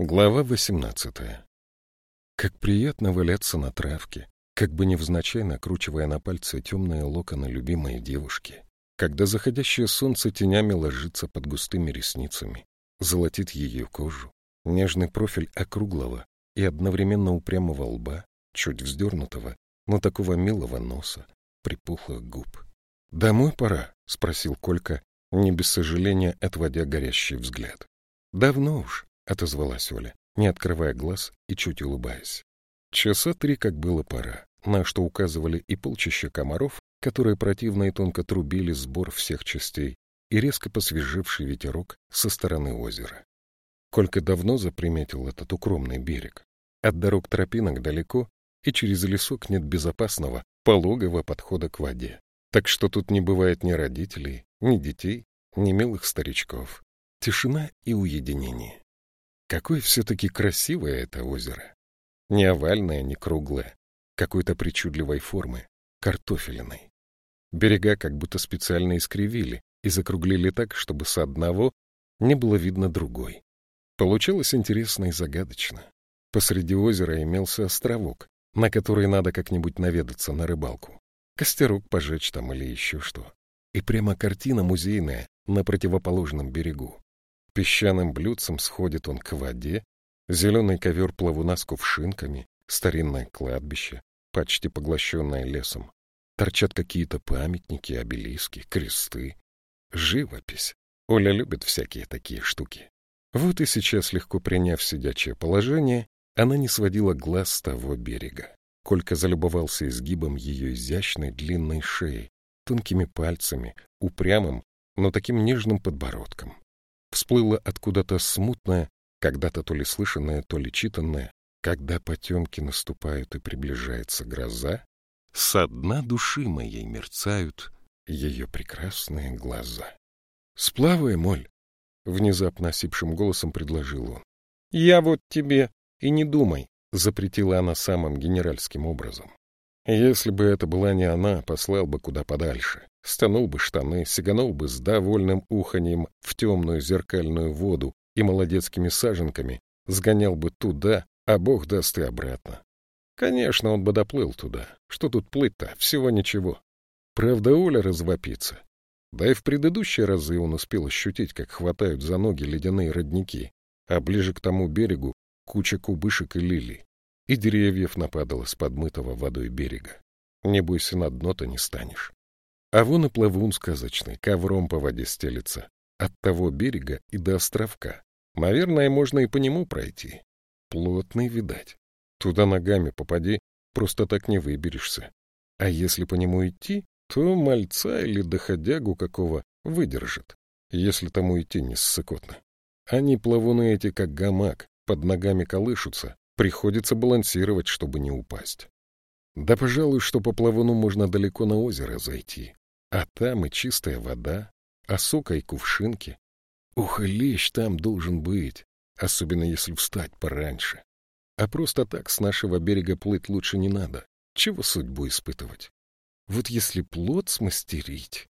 Глава восемнадцатая. Как приятно валяться на травке, как бы невзначай накручивая на пальцы темные локоны любимой девушки, когда заходящее солнце тенями ложится под густыми ресницами, золотит ее кожу, нежный профиль округлого и одновременно упрямого лба, чуть вздернутого, но такого милого носа, припухлых губ. «Домой пора?» — спросил Колька, не без сожаления отводя горящий взгляд. «Давно уж», — отозвалась Оля, не открывая глаз и чуть улыбаясь. Часа три, как было пора, на что указывали и полчища комаров, которые противно и тонко трубили сбор всех частей, и резко посвежевший ветерок со стороны озера. Колька давно заприметил этот укромный берег. От дорог тропинок далеко, и через лесок нет безопасного, пологого подхода к воде. Так что тут не бывает ни родителей, ни детей, ни милых старичков. Тишина и уединение. Какое все-таки красивое это озеро. Не овальное, не круглое, какой-то причудливой формы, картофелиной. Берега как будто специально искривили и закруглили так, чтобы с одного не было видно другой. Получилось интересно и загадочно. Посреди озера имелся островок, на который надо как-нибудь наведаться на рыбалку. Костерок пожечь там или еще что. И прямо картина музейная на противоположном берегу. Песчаным блюдцем сходит он к воде, зеленый ковер плавуна с кувшинками, старинное кладбище, почти поглощенное лесом. Торчат какие-то памятники, обелиски, кресты. Живопись. Оля любит всякие такие штуки. Вот и сейчас, легко приняв сидячее положение, она не сводила глаз с того берега. Колька залюбовался изгибом ее изящной длинной шеи, тонкими пальцами, упрямым, но таким нежным подбородком всплыло откуда-то смутное, когда-то то ли слышанное, то ли читанное, когда потемки наступают и приближается гроза, со дна души моей мерцают ее прекрасные глаза. — Сплавай, моль! — внезапно осипшим голосом предложил он. — Я вот тебе и не думай, — запретила она самым генеральским образом. Если бы это была не она, послал бы куда подальше. Стянул бы штаны, сиганул бы с довольным уханьем в темную зеркальную воду и молодецкими саженками, сгонял бы туда, а бог даст и обратно. Конечно, он бы доплыл туда. Что тут плыть-то? Всего ничего. Правда, Оля развопится. Да и в предыдущие разы он успел ощутить, как хватают за ноги ледяные родники, а ближе к тому берегу куча кубышек и лилий и деревьев нападало с подмытого водой берега. Не бойся, на дно-то не станешь. А вон и плавун сказочный, ковром по воде стелется. От того берега и до островка. Наверное, можно и по нему пройти. Плотный, видать. Туда ногами попади, просто так не выберешься. А если по нему идти, то мальца или доходягу какого выдержит, если тому идти не ссыкотно. Они плавуны эти, как гамак, под ногами колышутся, Приходится балансировать, чтобы не упасть. Да, пожалуй, что по плавуну можно далеко на озеро зайти. А там и чистая вода, осока и кувшинки. Ух, лещ там должен быть, особенно если встать пораньше. А просто так с нашего берега плыть лучше не надо. Чего судьбу испытывать? Вот если плод смастерить...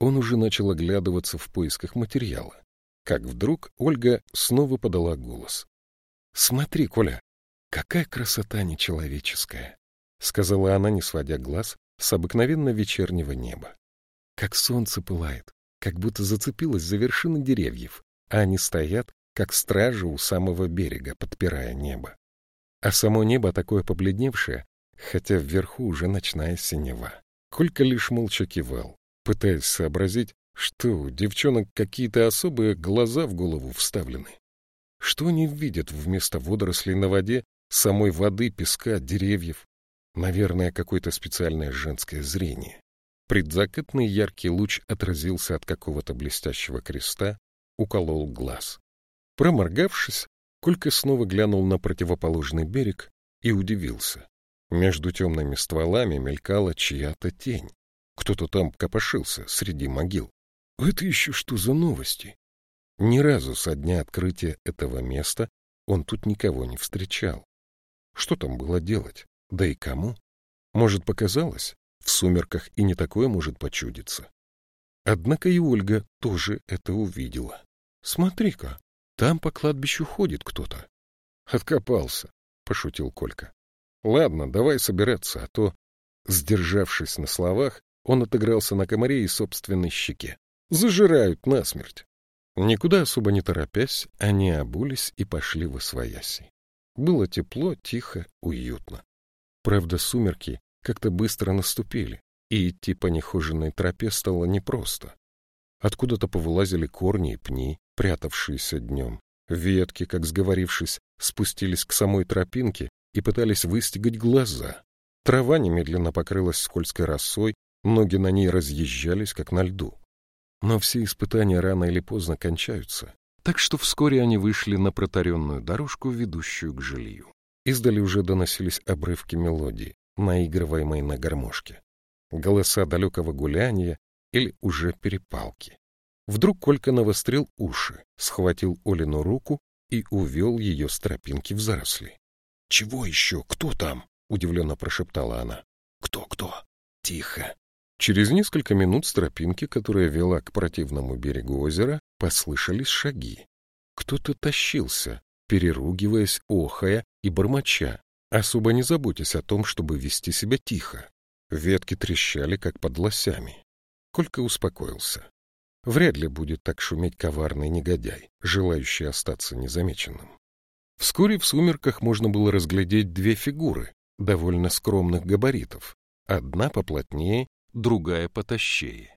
Он уже начал оглядываться в поисках материала. Как вдруг Ольга снова подала голос. — Смотри, Коля, «Какая красота нечеловеческая!» — сказала она, не сводя глаз с обыкновенно вечернего неба. «Как солнце пылает, как будто зацепилось за вершины деревьев, а они стоят, как стражи у самого берега, подпирая небо. А само небо такое побледневшее, хотя вверху уже ночная синева. Колька лишь молча кивал, пытаясь сообразить, что у девчонок какие-то особые глаза в голову вставлены. Что они видят вместо водорослей на воде самой воды, песка, деревьев. Наверное, какое-то специальное женское зрение. Предзакатный яркий луч отразился от какого-то блестящего креста, уколол глаз. Проморгавшись, Колька снова глянул на противоположный берег и удивился. Между темными стволами мелькала чья-то тень. Кто-то там копошился среди могил. Это еще что за новости? Ни разу со дня открытия этого места он тут никого не встречал. Что там было делать? Да и кому? Может, показалось? В сумерках и не такое может почудиться. Однако и Ольга тоже это увидела. Смотри-ка, там по кладбищу ходит кто-то. Откопался, — пошутил Колька. Ладно, давай собираться, а то, сдержавшись на словах, он отыгрался на комаре и собственной щеке. Зажирают насмерть. Никуда особо не торопясь, они обулись и пошли в освояси. Было тепло, тихо, уютно. Правда, сумерки как-то быстро наступили, и идти по нехоженной тропе стало непросто. Откуда-то повылазили корни и пни, прятавшиеся днем. Ветки, как сговорившись, спустились к самой тропинке и пытались выстегать глаза. Трава немедленно покрылась скользкой росой, ноги на ней разъезжались, как на льду. Но все испытания рано или поздно кончаются, так что вскоре они вышли на протаренную дорожку, ведущую к жилью. Издали уже доносились обрывки мелодии, наигрываемой на гармошке. Голоса далекого гуляния или уже перепалки. Вдруг Колька навострил уши, схватил Олину руку и увел ее с тропинки в заросли. — Чего еще? Кто там? — удивленно прошептала она. «Кто, — Кто-кто? — Тихо. Через несколько минут с тропинки, которая вела к противному берегу озера, послышались шаги. Кто-то тащился, переругиваясь, охая и бормоча, особо не заботясь о том, чтобы вести себя тихо. Ветки трещали, как под лосями. Колька успокоился. Вряд ли будет так шуметь коварный негодяй, желающий остаться незамеченным. Вскоре в сумерках можно было разглядеть две фигуры, довольно скромных габаритов. Одна поплотнее, другая потащее.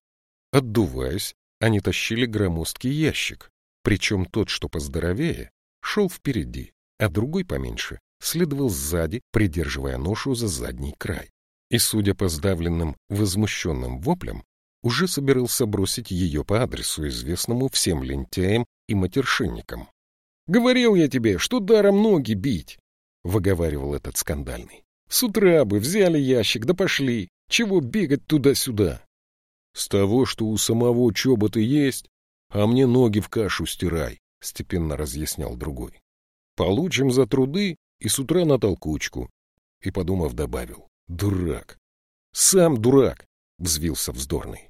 Отдуваясь, они тащили громоздкий ящик, причем тот, что поздоровее, шел впереди, а другой поменьше следовал сзади, придерживая ношу за задний край и, судя по сдавленным, возмущенным воплям, уже собирался бросить ее по адресу, известному всем лентяям и матершинникам. — Говорил я тебе, что даром ноги бить! — выговаривал этот скандальный. — С утра бы взяли ящик, да пошли. Чего бегать туда-сюда? — С того, что у самого чобота есть, а мне ноги в кашу стирай, — степенно разъяснял другой. — Получим за труды и с утра на толкучку. И, подумав, добавил. Дурак. Сам дурак, взвился вздорный.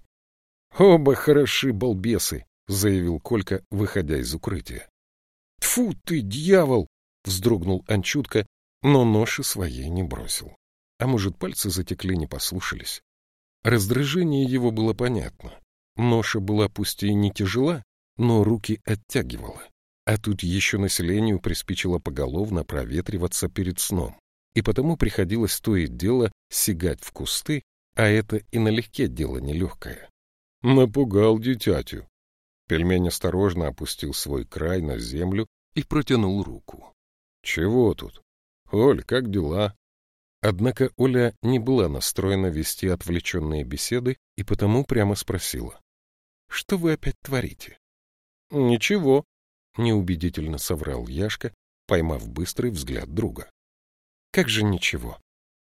Оба хороши балбесы, заявил Колька, выходя из укрытия. Тфу ты, дьявол! вздрогнул Анчутка, но ноши своей не бросил. А может, пальцы затекли, не послушались. Раздражение его было понятно. Ноша была пусть и не тяжела, но руки оттягивала. А тут еще населению приспичило поголовно проветриваться перед сном и потому приходилось то и дело сигать в кусты, а это и налегке дело нелегкое. Напугал дитятю. Пельмень осторожно опустил свой край на землю и протянул руку. — Чего тут? Оль, как дела? Однако Оля не была настроена вести отвлеченные беседы и потому прямо спросила. — Что вы опять творите? — Ничего, — неубедительно соврал Яшка, поймав быстрый взгляд друга. Как же ничего?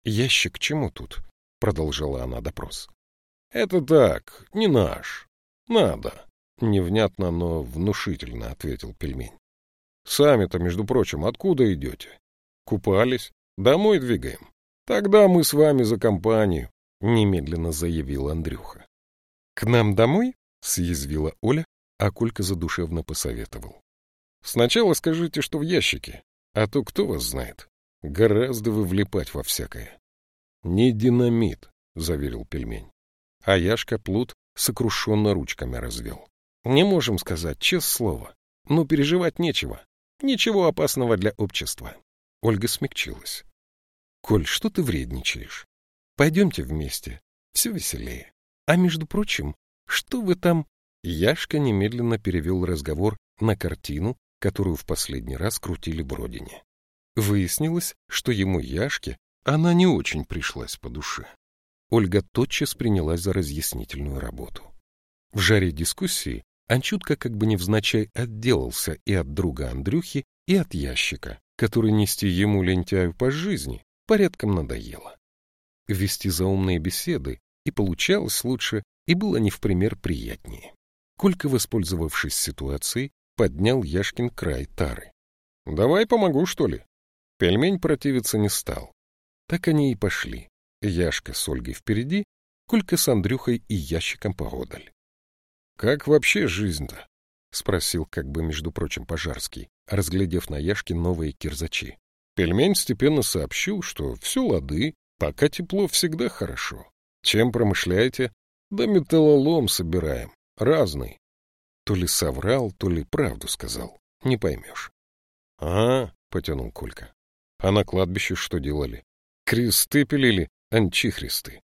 Ящик чему тут? Продолжала она допрос. Это так, не наш. Надо. Невнятно, но внушительно ответил пельмень. Сами-то, между прочим, откуда идете? Купались? Домой двигаем? Тогда мы с вами за компанию, немедленно заявил Андрюха. К нам домой? съязвила Оля, а Колька задушевно посоветовал. Сначала скажите, что в ящике, а то кто вас знает. Гораздо вы влипать во всякое. — Не динамит, — заверил пельмень. А Яшка Плут сокрушенно ручками развел. — Не можем сказать, честное слово. Но переживать нечего. Ничего опасного для общества. Ольга смягчилась. — Коль, что ты вредничаешь? Пойдемте вместе. Все веселее. А между прочим, что вы там... Яшка немедленно перевел разговор на картину, которую в последний раз крутили Бродине. Выяснилось, что ему Яшке она не очень пришлась по душе. Ольга тотчас принялась за разъяснительную работу. В жаре дискуссии Анчутка как бы невзначай отделался и от друга Андрюхи, и от ящика, который нести ему лентяю по жизни порядком надоело. Вести заумные беседы и получалось лучше, и было не в пример приятнее. Колька, воспользовавшись ситуацией, поднял Яшкин край тары. — Давай помогу, что ли? Пельмень противиться не стал. Так они и пошли. Яшка с Ольгой впереди, Колька с Андрюхой и ящиком поодаль. — Как вообще жизнь-то? — спросил, как бы, между прочим, Пожарский, разглядев на Яшке новые кирзачи. Пельмень степенно сообщил, что все лады, пока тепло всегда хорошо. Чем промышляете? Да металлолом собираем. Разный. То ли соврал, то ли правду сказал. Не поймешь. — А, — потянул Колька. — А на кладбище что делали? Кресты пилили, анчихристы.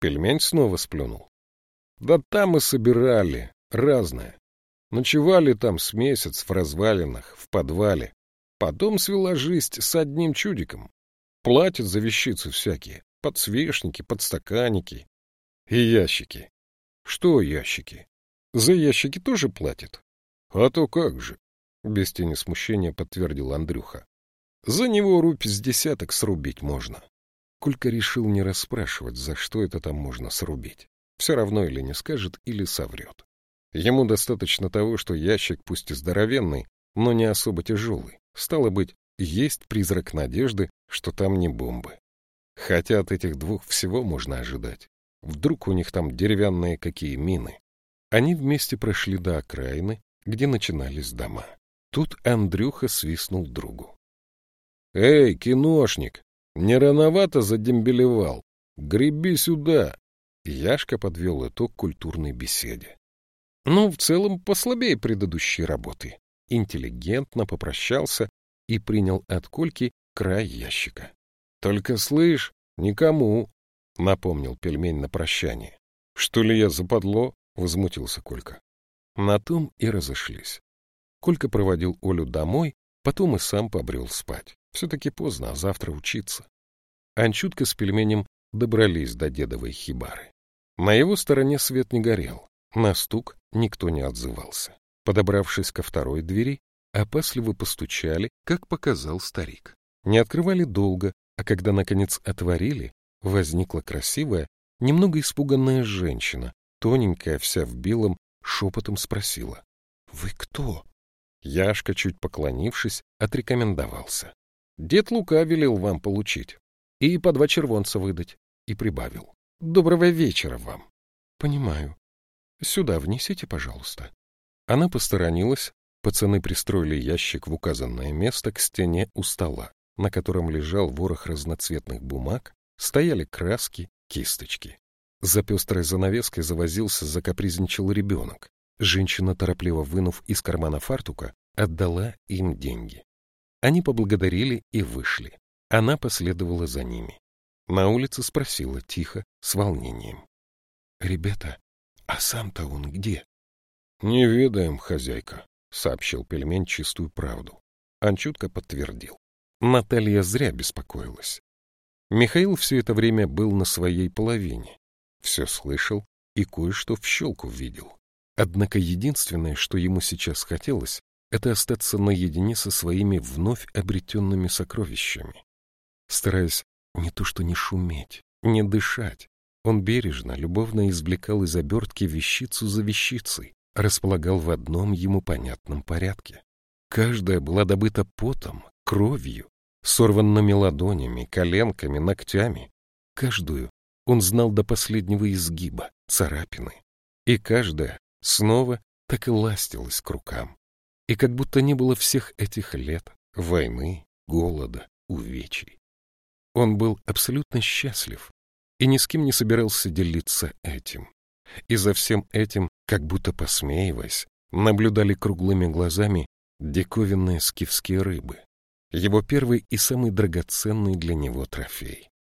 Пельмень снова сплюнул. — Да там и собирали. Разное. Ночевали там с месяц в развалинах, в подвале. Потом свела жизнь с одним чудиком. Платят за вещицы всякие. Подсвечники, подстаканники. И ящики. Что ящики? За ящики тоже платят? А то как же? Без тени смущения подтвердил Андрюха. За него рубь с десяток срубить можно. Колька решил не расспрашивать, за что это там можно срубить. Все равно или не скажет, или соврет. Ему достаточно того, что ящик пусть и здоровенный, но не особо тяжелый. Стало быть, есть призрак надежды, что там не бомбы. Хотя от этих двух всего можно ожидать. Вдруг у них там деревянные какие мины. Они вместе прошли до окраины, где начинались дома. Тут Андрюха свистнул другу. — Эй, киношник, не рановато задембелевал? Греби сюда! Яшка подвел итог культурной беседе. Ну, в целом, послабее предыдущей работы. Интеллигентно попрощался и принял от Кольки край ящика. — Только слышь, никому, — напомнил пельмень на прощание. — Что ли я западло? — возмутился Колька. На том и разошлись. Колька проводил Олю домой, потом и сам побрел спать. Все-таки поздно, а завтра учиться. Анчутка с пельменем добрались до дедовой хибары. На его стороне свет не горел. На стук никто не отзывался. Подобравшись ко второй двери, опасливо постучали, как показал старик. Не открывали долго, а когда, наконец, отворили, возникла красивая, немного испуганная женщина, тоненькая, вся в белом, шепотом спросила. — Вы кто? Яшка, чуть поклонившись, отрекомендовался. — Дед Лука велел вам получить. И по два червонца выдать. И прибавил. — Доброго вечера вам. — Понимаю. Сюда внесите, пожалуйста. Она посторонилась, пацаны пристроили ящик в указанное место к стене у стола, на котором лежал ворох разноцветных бумаг, стояли краски, кисточки. За пестрой занавеской завозился, закапризничал ребенок. Женщина, торопливо вынув из кармана фартука, отдала им деньги. Они поблагодарили и вышли. Она последовала за ними. На улице спросила тихо, с волнением. — Ребята, а сам-то он где? — Не ведаем, хозяйка, — сообщил пельмень чистую правду. Анчутка подтвердил. Наталья зря беспокоилась. Михаил все это время был на своей половине. Все слышал и кое-что в щелку видел. Однако единственное, что ему сейчас хотелось, это остаться наедине со своими вновь обретенными сокровищами. Стараясь не то что не шуметь, не дышать, он бережно, любовно извлекал из обертки вещицу за вещицей, располагал в одном ему понятном порядке. Каждая была добыта потом, кровью, сорванными ладонями, коленками, ногтями. Каждую он знал до последнего изгиба, царапины. И каждая снова так и ластилась к рукам. И как будто не было всех этих лет, войны, голода, увечий. Он был абсолютно счастлив, и ни с кем не собирался делиться этим. И за всем этим, как будто посмеиваясь, наблюдали круглыми глазами диковинные скифские рыбы. Его первый и самый драгоценный для него трофей.